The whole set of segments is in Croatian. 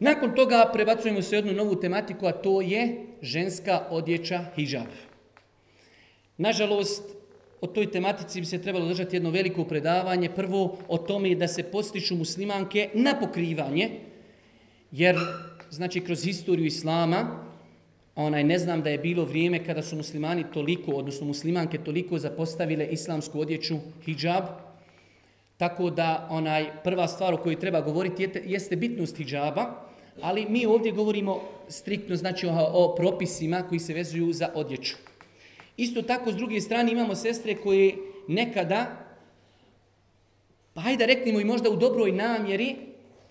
Nakon toga prebacujemo se jednu novu tematiku, a to je ženska odjeća hijab. Nažalost, o toj tematici bi se trebalo držati jedno veliko predavanje. Prvo o tome da se postiču muslimanke na pokrivanje, jer znači kroz historiju Islama, onaj ne znam da je bilo vrijeme kada su muslimani toliko, odnosno muslimanke toliko zapostavile islamsku odjeću hijab, tako da onaj prva stvar o kojoj treba govoriti jeste bitnost hijaba, ali mi ovdje govorimo striktno znači o, o propisima koji se vezuju za odjeću. Isto tako, s druge strane, imamo sestre koje nekada, pa hajde reknimo i možda u dobroj namjeri,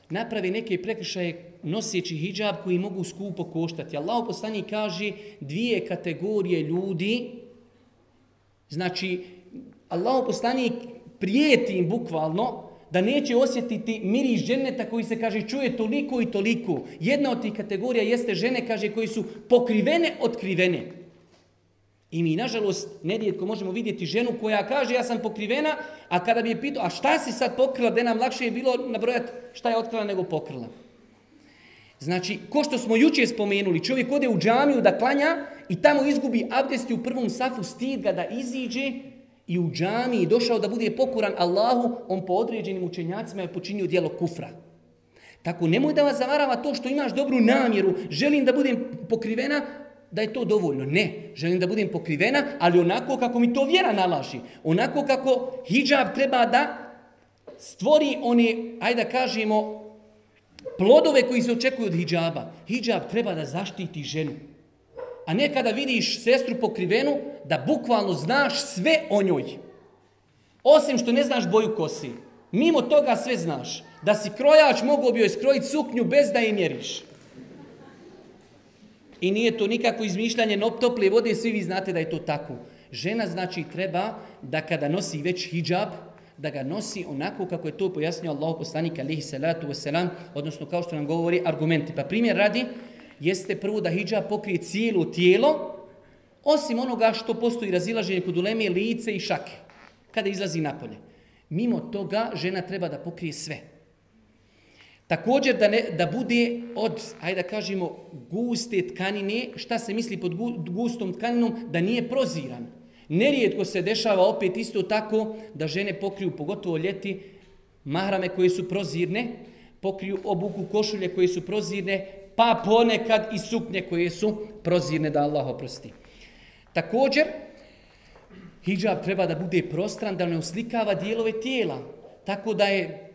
napravi neke prekršaje noseći hijab koji mogu skupo koštati. Allah poslani kaže dvije kategorije ljudi, znači Allah poslanik prijeti im bukvalno da neće osjetiti miris ženeta koji se kaže čuje toliko i toliko. Jedna od tih kategorija jeste žene kaže koji su pokrivene, otkrivene. I mi, nažalost, nerijetko možemo vidjeti ženu koja kaže ja sam pokrivena, a kada bi je pitao, a šta si sad pokrila, da nam lakše je bilo nabrojati šta je otkrila nego pokrila. Znači, ko što smo jučer spomenuli, čovjek ode u džamiju da klanja i tamo izgubi abdesti u prvom safu, stid ga da iziđe i u džamiji došao da bude pokoran Allahu, on po određenim učenjacima je počinio dijelo kufra. Tako nemoj da vas zavarava to što imaš dobru namjeru, želim da budem pokrivena, da je to dovoljno. Ne, želim da budem pokrivena, ali onako kako mi to vjera nalaži. Onako kako hijab treba da stvori oni, ajde da kažemo, plodove koji se očekuju od hijjaba. Hijab treba da zaštiti ženu. A ne kada vidiš sestru pokrivenu, da bukvalno znaš sve o njoj. Osim što ne znaš boju kosi. Mimo toga sve znaš. Da si krojač, mogu bi joj skrojiti suknju bez da je mjeriš. I nije to nikako izmišljanje tople vode, svi vi znate da je to tako. Žena znači treba da kada nosi već hijab, da ga nosi onako kako je to pojasnio Allah poslanik alihi salatu wasalam, odnosno kao što nam govori argumenti. Pa primjer radi, jeste prvo da hijab pokrije cijelo tijelo, osim onoga što postoji razilaženje kod uleme, lice i šake, kada izlazi napolje. Mimo toga žena treba da pokrije sve. Također da, ne, da bude od, ajde da kažemo, guste tkanine, šta se misli pod gustom tkaninom, da nije proziran. Nerijetko se dešava opet isto tako da žene pokriju, pogotovo ljeti, mahrame koje su prozirne, pokriju obuku košulje koje su prozirne, pa ponekad i suknje koje su prozirne, da Allah oprosti. Također, hijab treba da bude prostran, da ne uslikava dijelove tijela. Tako da je,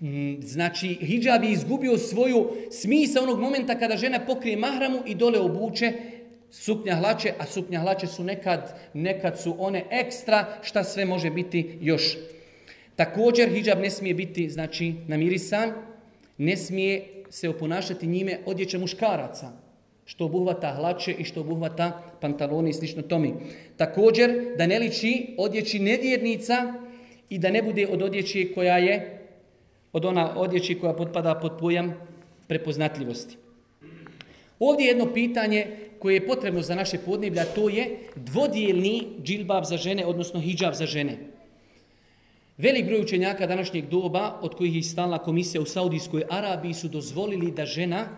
mm, znači, hijab je izgubio svoju smisa onog momenta kada žena pokrije mahramu i dole obuče suknja hlače, a suknja hlače su nekad, nekad su one ekstra, šta sve može biti još. Također, hijab ne smije biti, znači, namirisan, ne smije se oponašati njime odjeća muškaraca, što obuhvata hlače i što obuhvata pantaloni i slično tomi. Također, da ne liči odjeći nedjernica i da ne bude od odjeći koja je, od ona odjeći koja potpada pod pojam prepoznatljivosti. Ovdje je jedno pitanje koje je potrebno za naše podneblja, to je dvodijelni džilbab za žene, odnosno hijab za žene. Velik broj učenjaka današnjeg doba, od kojih je stalna komisija u Saudijskoj Arabiji, su dozvolili da žena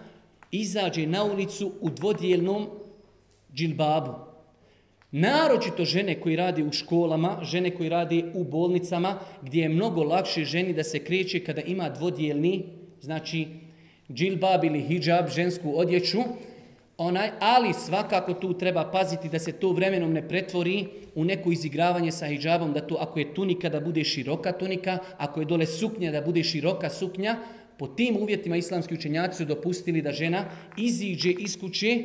izađe na ulicu u dvodijelnom džilbabu. Naročito žene koji radi u školama, žene koji radi u bolnicama, gdje je mnogo lakše ženi da se kreće kada ima dvodijelni, znači džilbab ili hijab, žensku odjeću, onaj, ali svakako tu treba paziti da se to vremenom ne pretvori u neko izigravanje sa hijabom, da to ako je tunika da bude široka tunika, ako je dole suknja da bude široka suknja, po tim uvjetima islamski učenjaci su dopustili da žena iziđe iz kuće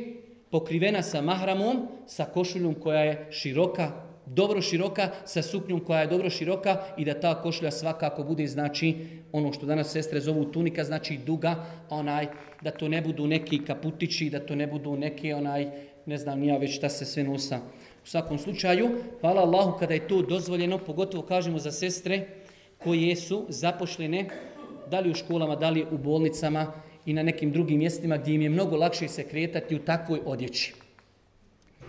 pokrivena sa mahramom, sa košuljom koja je široka, dobro široka, sa suknjom koja je dobro široka i da ta košulja svakako bude znači ono što danas sestre zovu tunika, znači duga, onaj da to ne budu neki kaputići, da to ne budu neki onaj, ne znam nija već šta se sve nosa. U svakom slučaju, hvala Allahu kada je to dozvoljeno, pogotovo kažemo za sestre koje su zapošljene, da li u školama, da li u bolnicama i na nekim drugim mjestima gdje im je mnogo lakše se kretati u takvoj odjeći.